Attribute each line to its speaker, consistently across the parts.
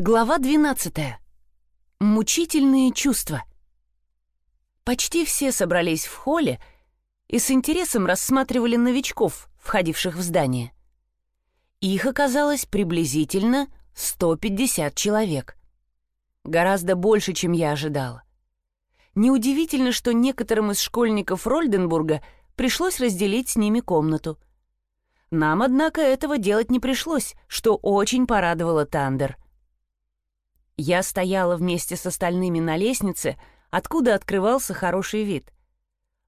Speaker 1: Глава 12. Мучительные чувства. Почти все собрались в холле и с интересом рассматривали новичков, входивших в здание. Их оказалось приблизительно 150 человек. Гораздо больше, чем я ожидала. Неудивительно, что некоторым из школьников Рольденбурга пришлось разделить с ними комнату. Нам, однако, этого делать не пришлось, что очень порадовало Тандер — я стояла вместе с остальными на лестнице, откуда открывался хороший вид.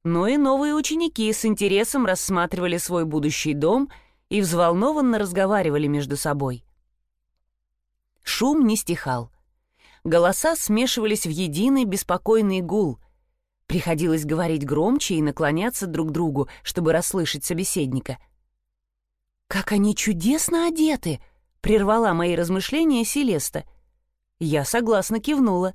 Speaker 1: Но и новые ученики с интересом рассматривали свой будущий дом и взволнованно разговаривали между собой. Шум не стихал. Голоса смешивались в единый беспокойный гул. Приходилось говорить громче и наклоняться друг к другу, чтобы расслышать собеседника. «Как они чудесно одеты!» — прервала мои размышления Селеста — я согласно кивнула.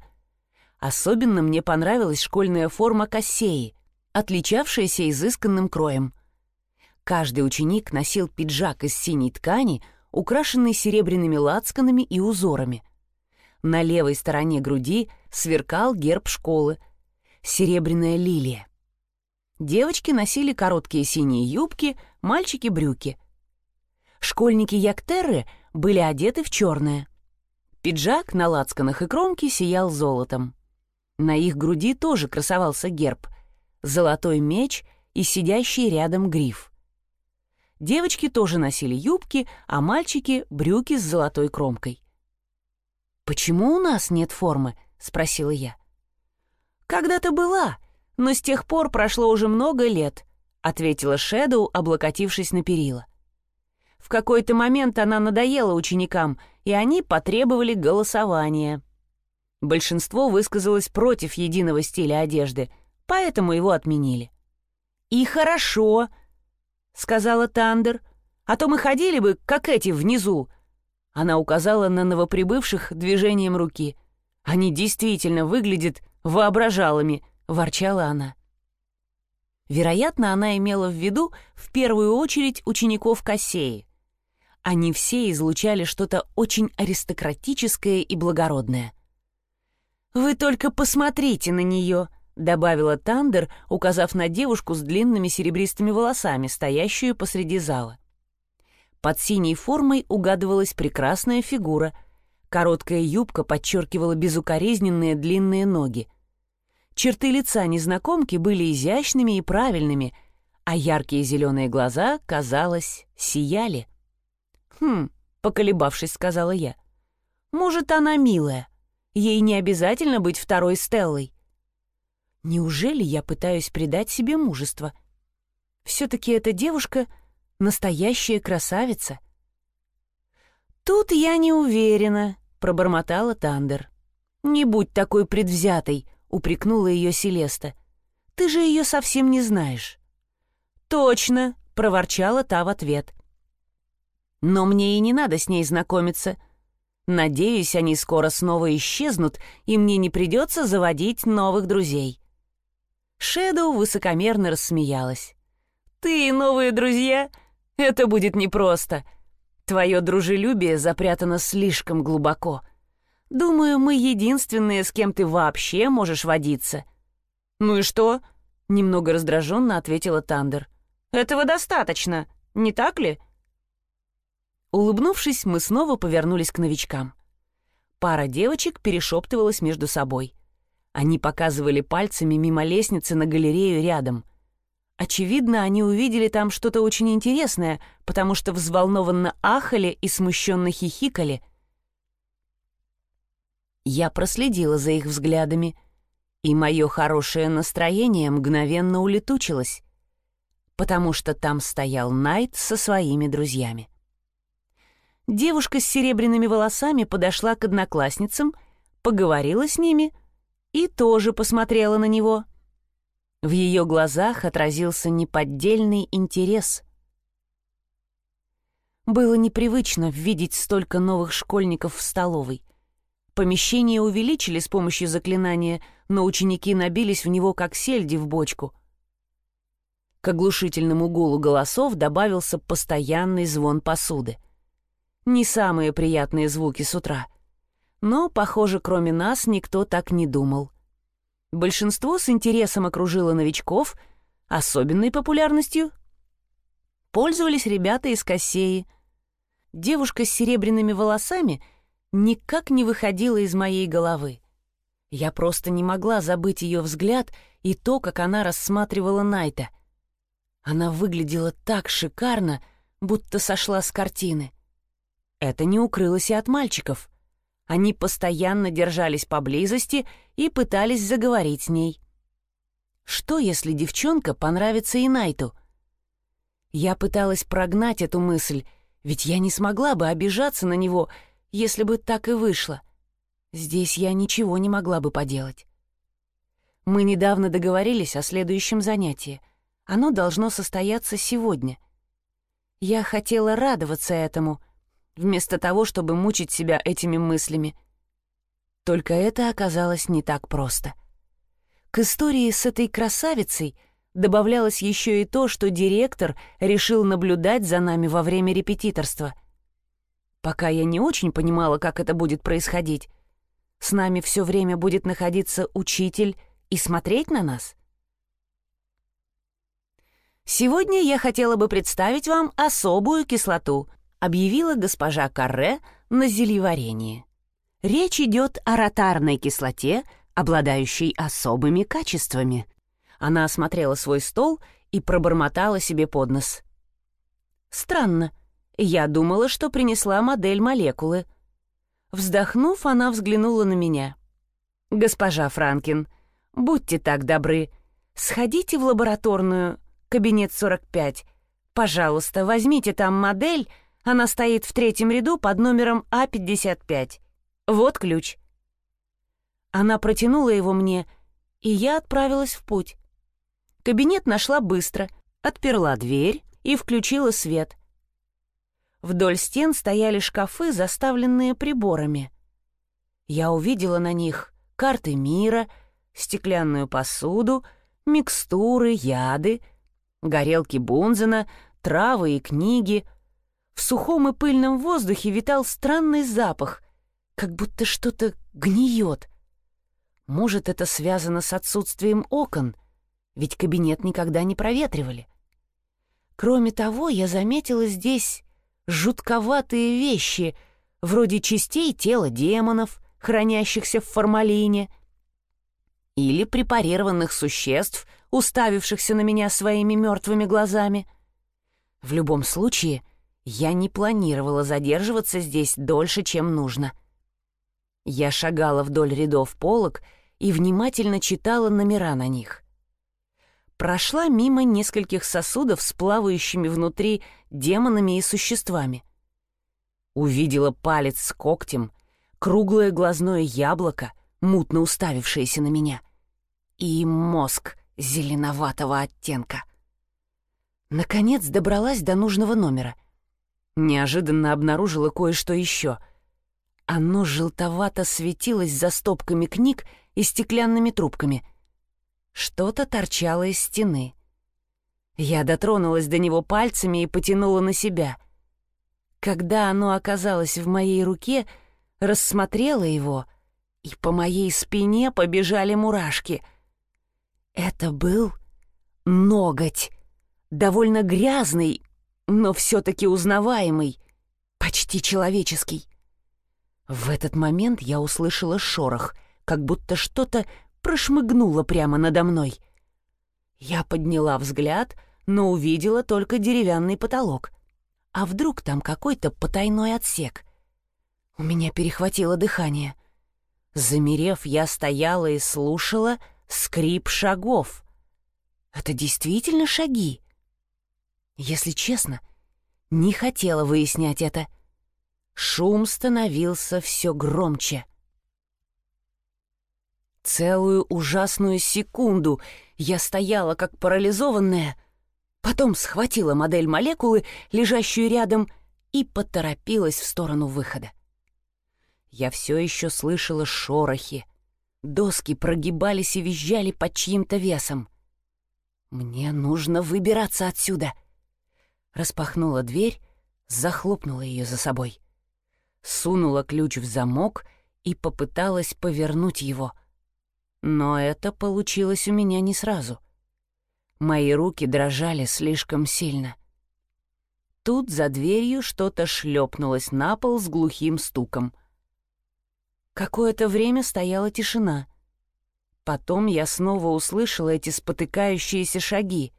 Speaker 1: Особенно мне понравилась школьная форма кассеи, отличавшаяся изысканным кроем. Каждый ученик носил пиджак из синей ткани, украшенный серебряными лацканами и узорами. На левой стороне груди сверкал герб школы — серебряная лилия. Девочки носили короткие синие юбки, мальчики — брюки. Школьники Яктерры были одеты в черное — Пиджак на лацканах и кромке сиял золотом. На их груди тоже красовался герб — золотой меч и сидящий рядом гриф. Девочки тоже носили юбки, а мальчики — брюки с золотой кромкой. «Почему у нас нет формы?» — спросила я. «Когда-то была, но с тех пор прошло уже много лет», — ответила Шэдоу, облокотившись на перила. В какой-то момент она надоела ученикам, и они потребовали голосования. Большинство высказалось против единого стиля одежды, поэтому его отменили. «И хорошо», — сказала Тандер, — «а то мы ходили бы, как эти внизу». Она указала на новоприбывших движением руки. «Они действительно выглядят воображалами», — ворчала она. Вероятно, она имела в виду в первую очередь учеников Кассеи. Они все излучали что-то очень аристократическое и благородное. «Вы только посмотрите на нее», — добавила Тандер, указав на девушку с длинными серебристыми волосами, стоящую посреди зала. Под синей формой угадывалась прекрасная фигура. Короткая юбка подчеркивала безукоризненные длинные ноги. Черты лица незнакомки были изящными и правильными, а яркие зеленые глаза, казалось, сияли. «Хм», — поколебавшись, сказала я. «Может, она милая. Ей не обязательно быть второй Стеллой». Неужели я пытаюсь придать себе мужество? Все-таки эта девушка — настоящая красавица. «Тут я не уверена», — пробормотала Тандер. «Не будь такой предвзятой», — упрекнула ее Селеста. «Ты же ее совсем не знаешь». «Точно», — проворчала та в ответ. Но мне и не надо с ней знакомиться. Надеюсь, они скоро снова исчезнут, и мне не придется заводить новых друзей». Шэдоу высокомерно рассмеялась. «Ты и новые друзья? Это будет непросто. Твое дружелюбие запрятано слишком глубоко. Думаю, мы единственные, с кем ты вообще можешь водиться». «Ну и что?» — немного раздраженно ответила Тандер. «Этого достаточно, не так ли?» Улыбнувшись, мы снова повернулись к новичкам. Пара девочек перешептывалась между собой. Они показывали пальцами мимо лестницы на галерею рядом. Очевидно, они увидели там что-то очень интересное, потому что взволнованно ахали и смущенно хихикали. Я проследила за их взглядами, и мое хорошее настроение мгновенно улетучилось, потому что там стоял Найт со своими друзьями. Девушка с серебряными волосами подошла к одноклассницам, поговорила с ними и тоже посмотрела на него. В ее глазах отразился неподдельный интерес. Было непривычно видеть столько новых школьников в столовой. Помещение увеличили с помощью заклинания, но ученики набились в него как сельди в бочку. К оглушительному гулу голосов добавился постоянный звон посуды. Не самые приятные звуки с утра. Но, похоже, кроме нас никто так не думал. Большинство с интересом окружило новичков, особенной популярностью пользовались ребята из Кассеи. Девушка с серебряными волосами никак не выходила из моей головы. Я просто не могла забыть ее взгляд и то, как она рассматривала Найта. Она выглядела так шикарно, будто сошла с картины. Это не укрылось и от мальчиков. Они постоянно держались поблизости и пытались заговорить с ней. Что, если девчонка понравится и Найту? Я пыталась прогнать эту мысль, ведь я не смогла бы обижаться на него, если бы так и вышло. Здесь я ничего не могла бы поделать. Мы недавно договорились о следующем занятии. Оно должно состояться сегодня. Я хотела радоваться этому, вместо того, чтобы мучить себя этими мыслями. Только это оказалось не так просто. К истории с этой красавицей добавлялось еще и то, что директор решил наблюдать за нами во время репетиторства. Пока я не очень понимала, как это будет происходить, с нами все время будет находиться учитель и смотреть на нас. Сегодня я хотела бы представить вам особую кислоту, объявила госпожа Карре на зельеварении. Речь идет о ротарной кислоте, обладающей особыми качествами. Она осмотрела свой стол и пробормотала себе под нос. «Странно. Я думала, что принесла модель молекулы». Вздохнув, она взглянула на меня. «Госпожа Франкин, будьте так добры, сходите в лабораторную, кабинет 45. Пожалуйста, возьмите там модель, она стоит в третьем ряду под номером А55. Вот ключ». Она протянула его мне, и я отправилась в путь. Кабинет нашла быстро, отперла дверь и включила свет. Вдоль стен стояли шкафы, заставленные приборами. Я увидела на них карты мира, стеклянную посуду, микстуры, яды, горелки Бунзена, травы и книги — в сухом и пыльном воздухе витал странный запах, как будто что-то гниет. Может, это связано с отсутствием окон, ведь кабинет никогда не проветривали. Кроме того, я заметила здесь жутковатые вещи, вроде частей тела демонов, хранящихся в формалине, или препарированных существ, уставившихся на меня своими мертвыми глазами. В любом случае — я не планировала задерживаться здесь дольше, чем нужно. Я шагала вдоль рядов полок и внимательно читала номера на них. Прошла мимо нескольких сосудов с плавающими внутри демонами и существами. Увидела палец с когтем, круглое глазное яблоко, мутно уставившееся на меня, и мозг зеленоватого оттенка. Наконец добралась до нужного номера — неожиданно обнаружила кое-что еще. Оно желтовато светилось за стопками книг и стеклянными трубками. Что-то торчало из стены. Я дотронулась до него пальцами и потянула на себя. Когда оно оказалось в моей руке, рассмотрела его, и по моей спине побежали мурашки. Это был ноготь, довольно грязный, но все-таки узнаваемый, почти человеческий. В этот момент я услышала шорох, как будто что-то прошмыгнуло прямо надо мной. Я подняла взгляд, но увидела только деревянный потолок. А вдруг там какой-то потайной отсек? У меня перехватило дыхание. Замерев, я стояла и слушала скрип шагов. Это действительно шаги? Если честно, не хотела выяснять это. Шум становился все громче. Целую ужасную секунду я стояла как парализованная, потом схватила модель молекулы, лежащую рядом, и поторопилась в сторону выхода. Я все еще слышала шорохи. Доски прогибались и визжали под чьим-то весом. Мне нужно выбираться отсюда — распахнула дверь, захлопнула ее за собой, сунула ключ в замок и попыталась повернуть его. Но это получилось у меня не сразу. Мои руки дрожали слишком сильно. Тут за дверью что-то шлепнулось на пол с глухим стуком. Какое-то время стояла тишина. Потом я снова услышала эти спотыкающиеся шаги.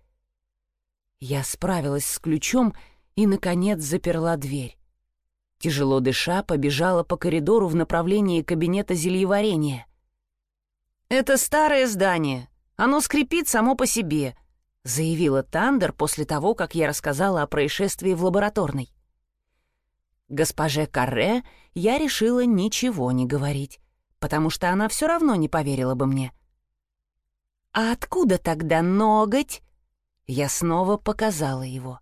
Speaker 1: Я справилась с ключом и, наконец, заперла дверь. Тяжело дыша, побежала по коридору в направлении кабинета зельеварения. «Это старое здание. Оно скрипит само по себе», — заявила Тандер после того, как я рассказала о происшествии в лабораторной. Госпоже Карре я решила ничего не говорить, потому что она все равно не поверила бы мне. «А откуда тогда ноготь?» Я снова показала его.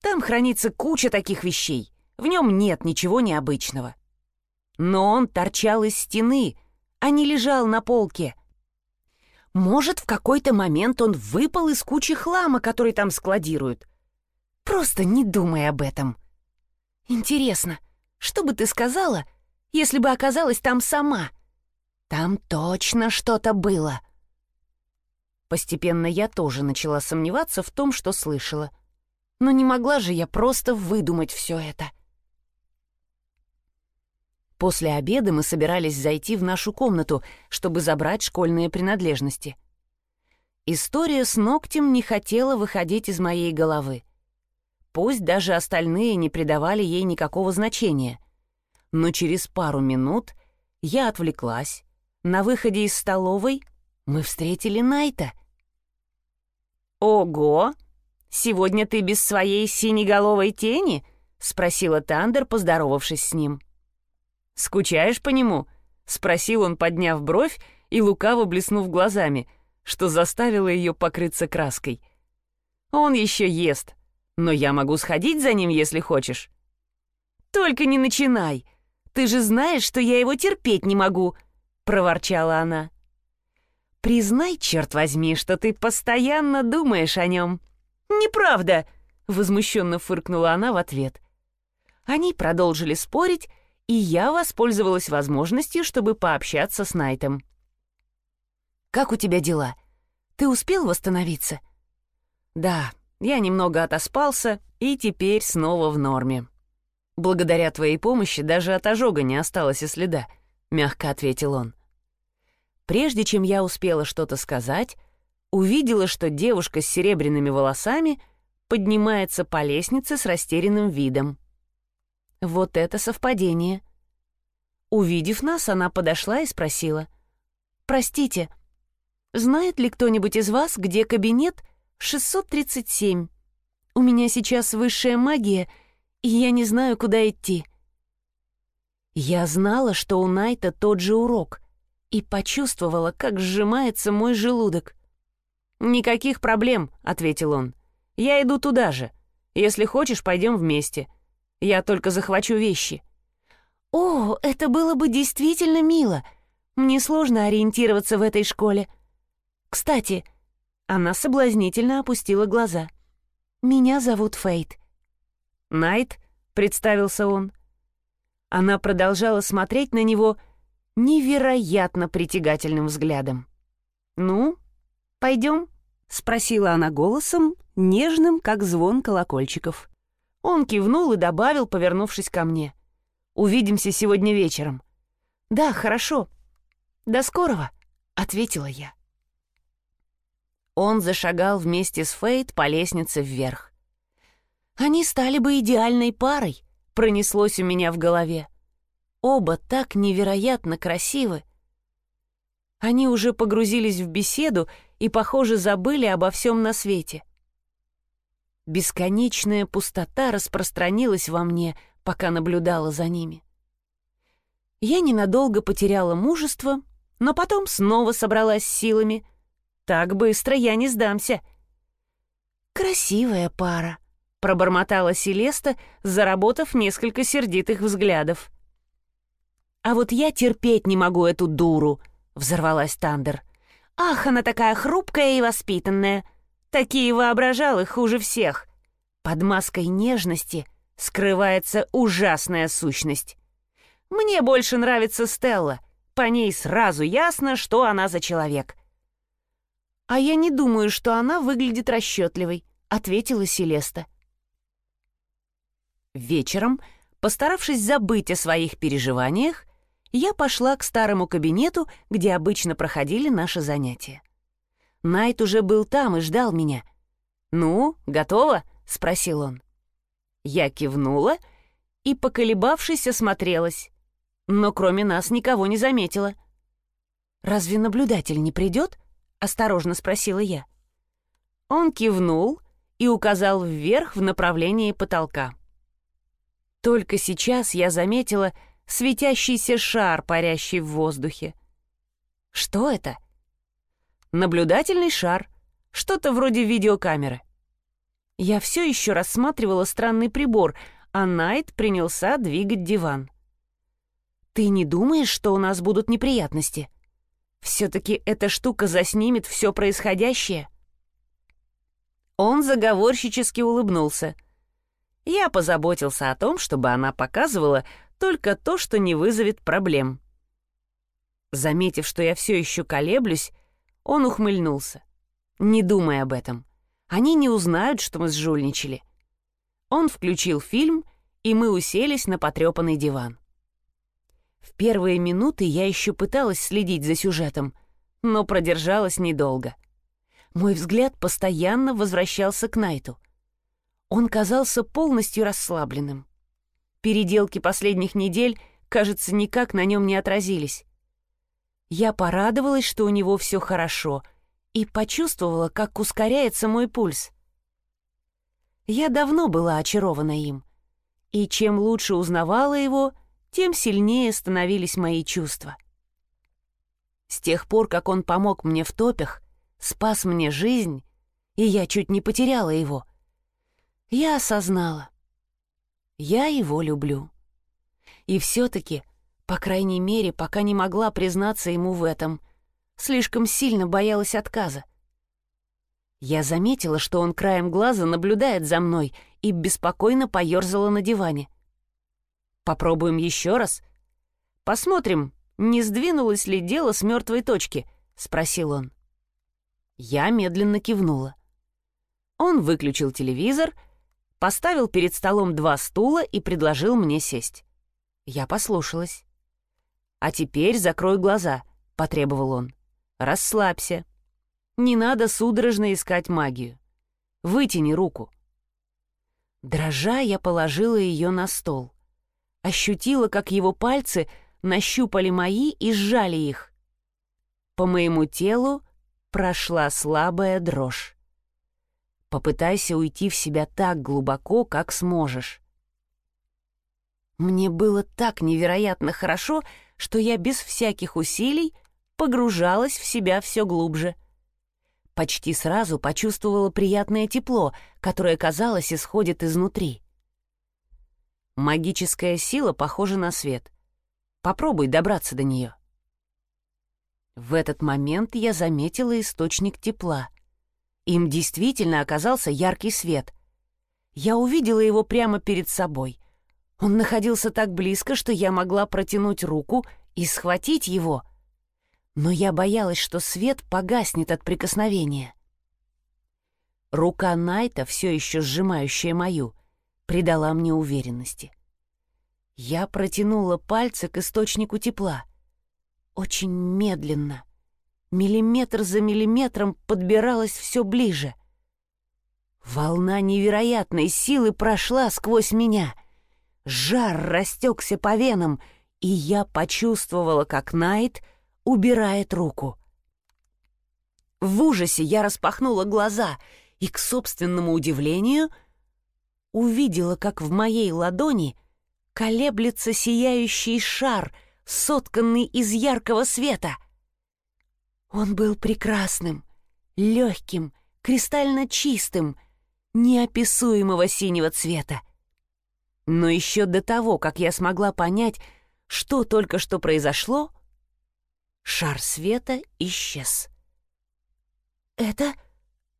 Speaker 1: «Там хранится куча таких вещей. В нем нет ничего необычного. Но он торчал из стены, а не лежал на полке. Может, в какой-то момент он выпал из кучи хлама, который там складируют. Просто не думай об этом. Интересно, что бы ты сказала, если бы оказалась там сама? Там точно что-то было. Постепенно я тоже начала сомневаться в том, что слышала. Но не могла же я просто выдумать все это. — После обеда мы собирались зайти в нашу комнату, чтобы забрать школьные принадлежности. История с ногтем не хотела выходить из моей головы. Пусть даже остальные не придавали ей никакого значения. Но через пару минут я отвлеклась. На выходе из столовой мы встретили Найта. «Ого! Сегодня ты без своей синеголовой тени?» — спросила Тандер, поздоровавшись с ним. «Скучаешь по нему?» — спросил он, подняв бровь и лукаво блеснув глазами, что заставило ее покрыться краской. «Он еще ест, но я могу сходить за ним, если хочешь». «Только не начинай! Ты же знаешь, что я его терпеть не могу!» — проворчала она. «Признай, черт возьми, что ты постоянно думаешь о нем». «Неправда!» — возмущенно фыркнула она в ответ. Они продолжили спорить, и я воспользовалась возможностью, чтобы пообщаться с Найтом. «Как у тебя дела? Ты успел восстановиться?» «Да, я немного отоспался и теперь снова в норме. Благодаря твоей помощи даже от ожога не осталось и следа», — мягко ответил он. Прежде чем я успела что-то сказать, увидела, что девушка с серебряными волосами поднимается по лестнице с растерянным видом. Вот это совпадение. Увидев нас, она подошла и спросила. «Простите, знает ли кто-нибудь из вас, где кабинет 637? У меня сейчас высшая магия, и я не знаю, куда идти». Я знала, что у Найта тот же урок, и почувствовала, как сжимается мой желудок. «Никаких проблем», — ответил он. «Я иду туда же. Если хочешь, пойдем вместе. Я только захвачу вещи». «О, это было бы действительно мило. Мне сложно ориентироваться в этой школе. Кстати...» Она соблазнительно опустила глаза. «Меня зовут Фейт». «Найт?» — представился он. Она продолжала смотреть на него невероятно притягательным взглядом. «Ну, пойдем?» — спросила она голосом, нежным, как звон колокольчиков. Он кивнул и добавил, повернувшись ко мне. «Увидимся сегодня вечером». «Да, хорошо. До скорого», — ответила я. Он зашагал вместе с Фейт по лестнице вверх. «Они стали бы идеальной парой», — пронеслось у меня в голове. Оба так невероятно красивы. Они уже погрузились в беседу и, похоже, забыли обо всем на свете — Бесконечная пустота распространилась во мне, пока наблюдала за ними. Я ненадолго потеряла мужество, но потом снова собралась силами. Так быстро я не сдамся. «Красивая пара», — пробормотала Селеста, заработав несколько сердитых взглядов. «А вот я терпеть не могу эту дуру», — взорвалась Тандер. «Ах, она такая хрупкая и воспитанная. Такие воображалы хуже всех. Под маской нежности скрывается ужасная сущность. Мне больше нравится Стелла. По ней сразу ясно, что она за человек. А я не думаю, что она выглядит расчетливой, ответила Селеста. Вечером, постаравшись забыть о своих переживаниях, я пошла к старому кабинету, где обычно проходили наши занятия. Найт уже был там и ждал меня. «Ну, готово?» — спросил он. Я кивнула и, поколебавшись, осмотрелась но кроме нас никого не заметила. «Разве наблюдатель не придет?» — осторожно спросила я. Он кивнул и указал вверх в направлении потолка. Только сейчас я заметила светящийся шар, парящий в воздухе. Что это? Наблюдательный шар, что-то вроде видеокамеры. Я все еще рассматривала странный прибор, а Найт принялся двигать диван. «Ты не думаешь, что у нас будут неприятности? Все-таки эта штука заснимет все происходящее?» Он заговорщически улыбнулся. Я позаботился о том, чтобы она показывала только то, что не вызовет проблем. Заметив, что я все еще колеблюсь, он ухмыльнулся. «Не думай об этом. Они не узнают, что мы сжульничали». Он включил фильм, и мы уселись на потрепанный диван. В первые минуты я еще пыталась следить за сюжетом, но продержалась недолго. Мой взгляд постоянно возвращался к Найту. Он казался полностью расслабленным. Переделки последних недель, кажется, никак на нем не отразились. Я порадовалась, что у него все хорошо, и почувствовала, как ускоряется мой пульс. Я давно была очарована им, и чем лучше узнавала его — тем сильнее становились мои чувства. С тех пор, как он помог мне в топях, спас мне жизнь, и я чуть не потеряла его, я осознала. Я его люблю. И все-таки, по крайней мере, пока не могла признаться ему в этом, слишком сильно боялась отказа. Я заметила, что он краем глаза наблюдает за мной и беспокойно поерзала на диване. Попробуем еще раз? Посмотрим, не сдвинулось ли дело с мертвой точки, спросил он. Я медленно кивнула. Он выключил телевизор, поставил перед столом два стула и предложил мне сесть. Я послушалась. «А теперь закрой глаза», — потребовал он. «Расслабься. Не надо судорожно искать магию. Вытяни руку». Дрожа, я положила ее на стол ощутила, как его пальцы нащупали мои и сжали их. По моему телу прошла слабая дрожь. Попытайся уйти в себя так глубоко, как сможешь. Мне было так невероятно хорошо, что я без всяких усилий погружалась в себя все глубже. Почти сразу почувствовала приятное тепло, которое, казалось, исходит изнутри. Магическая сила похожа на свет. Попробуй добраться до нее. В этот момент я заметила источник тепла. Им действительно оказался яркий свет. Я увидела его прямо перед собой. Он находился так близко, что я могла протянуть руку и схватить его. Но я боялась, что свет погаснет от прикосновения. Рука Найта, все еще сжимающая мою, придала мне уверенности. Я протянула пальцы к источнику тепла. Очень медленно, миллиметр за миллиметром подбиралась все ближе. Волна невероятной силы прошла сквозь меня. Жар растекся по венам, и я почувствовала, как Найт убирает руку. В ужасе я распахнула глаза и, к собственному удивлению, — увидела, как в моей ладони колеблется сияющий шар, сотканный из яркого света. Он был прекрасным, легким, кристально чистым, неописуемого синего цвета. Но еще до того, как я смогла понять, что только что произошло, шар света исчез. «Это...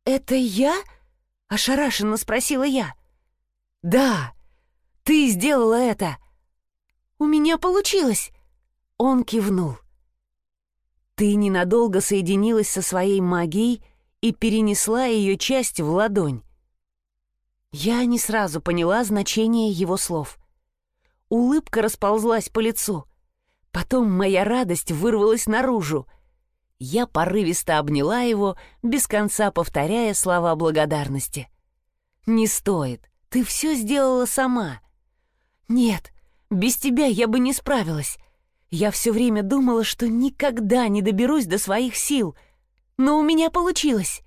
Speaker 1: это я?» — ошарашенно спросила я. «Да, ты сделала это!» У меня получилось!» Он кивнул. «Ты ненадолго соединилась со своей магией и перенесла ее часть в ладонь». Я не сразу поняла значение его слов. Улыбка расползлась по лицу. Потом моя радость вырвалась наружу. Я порывисто обняла его, без конца повторяя слова благодарности. «Не стоит. Ты все сделала сама». «Нет, без тебя я бы не справилась. Я все время думала, что никогда не доберусь до своих сил, но у меня получилось».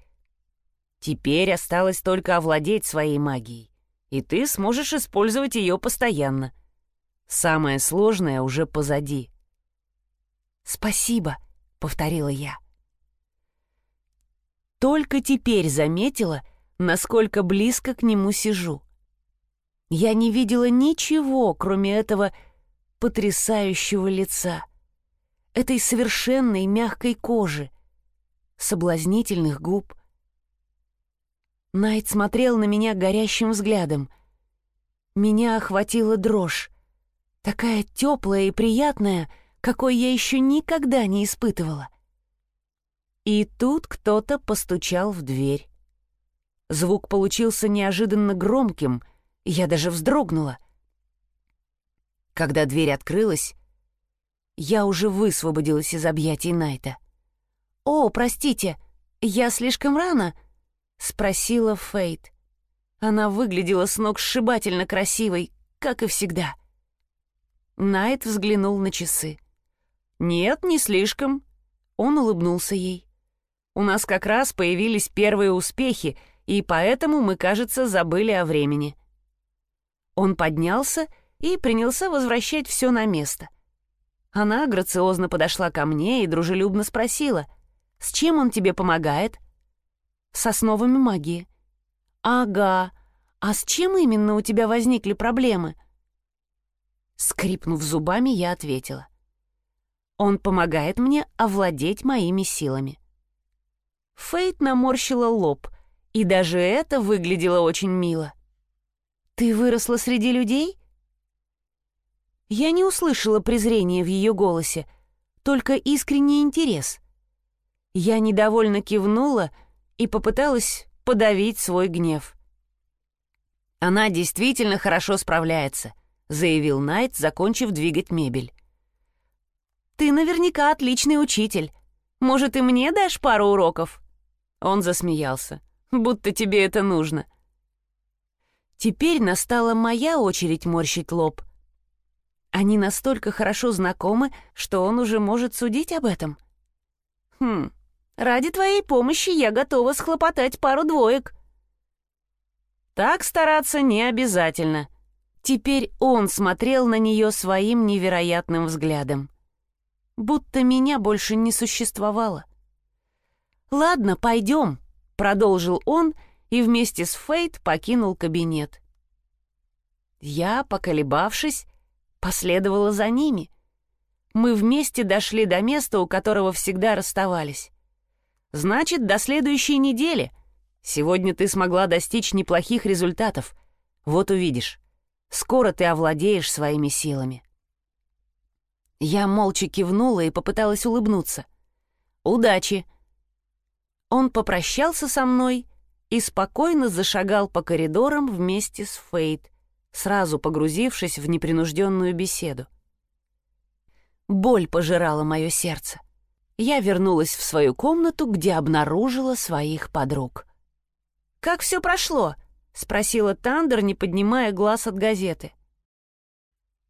Speaker 1: «Теперь осталось только овладеть своей магией, и ты сможешь использовать ее постоянно. Самое сложное уже позади». «Спасибо», — повторила я. Только теперь заметила, насколько близко к нему сижу. Я не видела ничего, кроме этого потрясающего лица, этой совершенной мягкой кожи, соблазнительных губ. Найт смотрел на меня горящим взглядом. Меня охватила дрожь, такая теплая и приятная, какой я еще никогда не испытывала. И тут кто-то постучал в дверь. Звук получился неожиданно громким, я даже вздрогнула. Когда дверь открылась, я уже высвободилась из объятий Найта. «О, простите, я слишком рано?» — спросила Фейт. Она выглядела с ног сшибательно красивой, как и всегда. Найт взглянул на часы. «Нет, не слишком». Он улыбнулся ей. «У нас как раз появились первые успехи, и поэтому мы, кажется, забыли о времени». Он поднялся и принялся возвращать все на место. Она грациозно подошла ко мне и дружелюбно спросила, «С чем он тебе помогает?» «С основами магии». «Ага. А с чем именно у тебя возникли проблемы?» Скрипнув зубами, я ответила. Он помогает мне овладеть моими силами. Фейт наморщила лоб, и даже это выглядело очень мило. «Ты выросла среди людей?» Я не услышала презрения в ее голосе, только искренний интерес. Я недовольно кивнула и попыталась подавить свой гнев. «Она действительно хорошо справляется», — заявил Найт, закончив двигать мебель. Ты наверняка отличный учитель. Может, и мне дашь пару уроков?» Он засмеялся. «Будто тебе это нужно». Теперь настала моя очередь морщить лоб. Они настолько хорошо знакомы, что он уже может судить об этом. «Хм, ради твоей помощи я готова схлопотать пару двоек». Так стараться не обязательно. Теперь он смотрел на нее своим невероятным взглядом будто меня больше не существовало. «Ладно, пойдем», — продолжил он и вместе с Фейт покинул кабинет. Я, поколебавшись, последовала за ними. Мы вместе дошли до места, у которого всегда расставались. «Значит, до следующей недели. Сегодня ты смогла достичь неплохих результатов. Вот увидишь. Скоро ты овладеешь своими силами». Я молча кивнула и попыталась улыбнуться. «Удачи!» Он попрощался со мной и спокойно зашагал по коридорам вместе с Фейт, сразу погрузившись в непринужденную беседу. Боль пожирала мое сердце. Я вернулась в свою комнату, где обнаружила своих подруг. «Как все прошло?» — спросила Тандер, не поднимая глаз от газеты.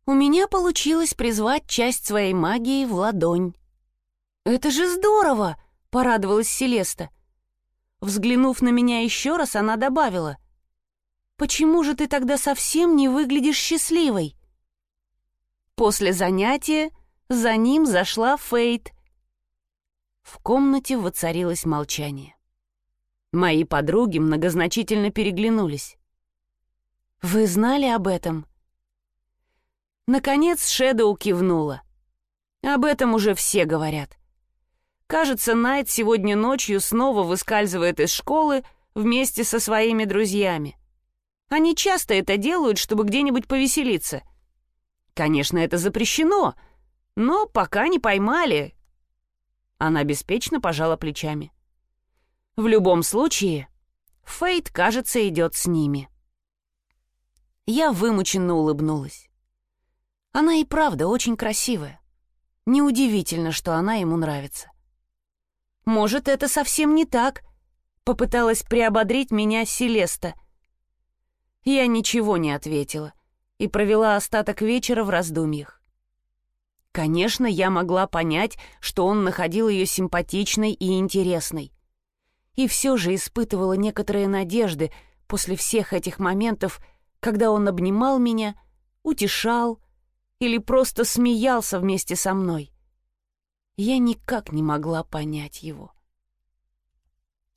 Speaker 1: У меня получилось призвать часть своей магии в ладонь. «Это же здорово!» — порадовалась Селеста. Взглянув на меня еще раз, она добавила. «Почему же ты тогда совсем не выглядишь счастливой?» После занятия за ним зашла Фейт. В комнате воцарилось молчание. Мои подруги многозначительно переглянулись. «Вы знали об этом?» Наконец Шэдоу кивнула. Об этом уже все говорят. Кажется, Найт сегодня ночью снова выскальзывает из школы вместе со своими друзьями. Они часто это делают, чтобы где-нибудь повеселиться. Конечно, это запрещено, но пока не поймали. Она беспечно пожала плечами. В любом случае, Фейт, кажется, идет с ними. Я вымученно улыбнулась. Она и правда очень красивая. Неудивительно, что она ему нравится. Может, это совсем не так, попыталась приободрить меня Селеста. Я ничего не ответила и провела остаток вечера в раздумьях. Конечно, я могла понять, что он находил ее симпатичной и интересной. И все же испытывала некоторые надежды после всех этих моментов, когда он обнимал меня, утешал или просто смеялся вместе со мной. Я никак не могла понять его.